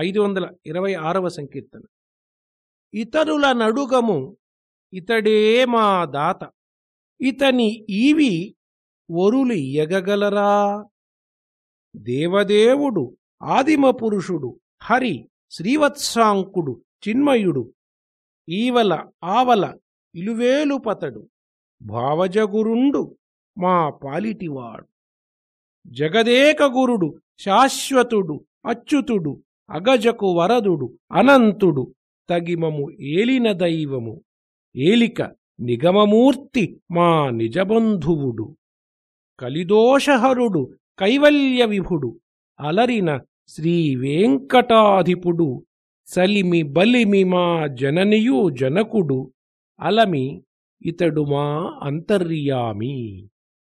ఐదు వందల ఇరవై ఆరవ సంకీర్తన. ఇతరుల నడుగము ఇతడే మా దాత. ఇతని ఈవి ఒరులు ఎగగలరా? దేవదేవుడు ఆదిమ పురుషుడు హరి శ్రీవత్సాంకుడు చిన్మయుడు ఈవల ఆవల ఇలువేలుపతడు భావజగురుండు మా పాలిటివాడు. జగదేక గురుడు శాశ్వతుడు అచ్యుతుడు అగజకు వరదుడు అనంతుడు తగిమము ఏలిన దైవము ఏలిక నిగమమూర్తి మా నిజబంధువుడు. కలిదోషహరుడు కైవల్య విభుడు అలరిన శ్రీవేంకటాధిపుడు సలిమి బలిమి మా జననియు జనకుడు అలమి ఇతడు మా అంతర్యామి.